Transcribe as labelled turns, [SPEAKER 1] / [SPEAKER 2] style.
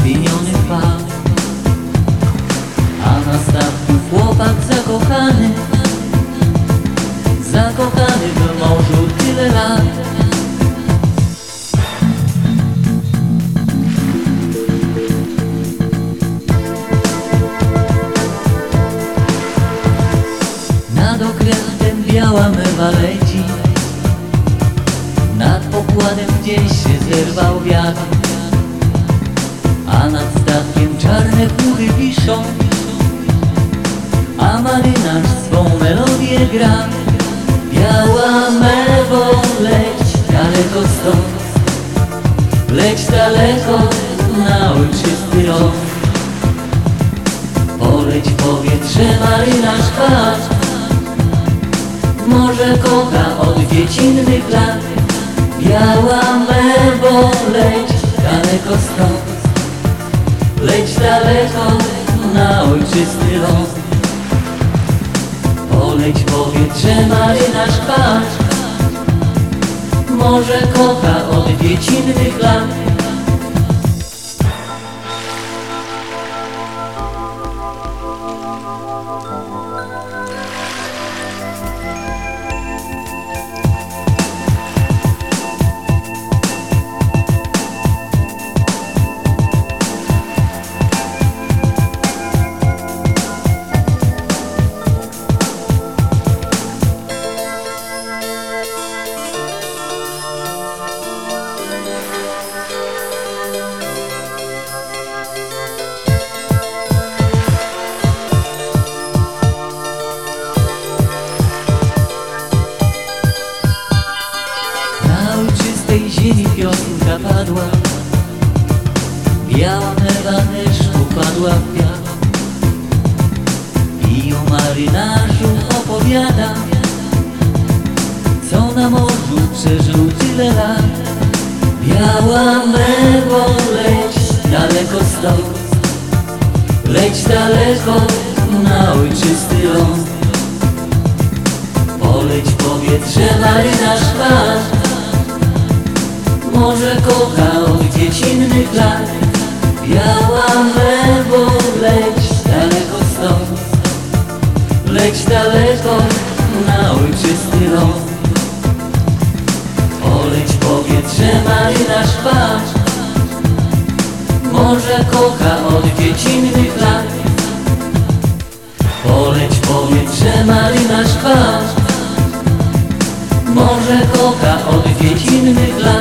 [SPEAKER 1] rozpienionych fal A na statku chłopak zakochany. Zakochany w morzu tyle lat. Na dokrętem biała mywaleja A nad statkiem czarne chmury wiszą. A marynarz swą melodię gra. Biała mewo, leć daleko stąd. Leć daleko na ojczysty rok. Poleć powietrze marynarz patrz Morze kocha od dziecinnych lat Biała mewo, leć daleko stąd Leć daleko na ojczysty ląd Poleć powietrze marynarz patrz Morze kocha od dziecinnych lat Biała mewa też upadła w piach. I o marynarzu opowiada Co na morzu przeżył tyle lat. Biała mewo, leć daleko stąd Leć daleko na ojczysty ląd. Poleć powietrze marynarz patrz Morze kocha od dziecinnych lat Poleć w powietrze marynarz patrz Morze kocha od dziecinnych lat. Poleć w powietrze marynarz patrz Morze kocha od dziecinnych lat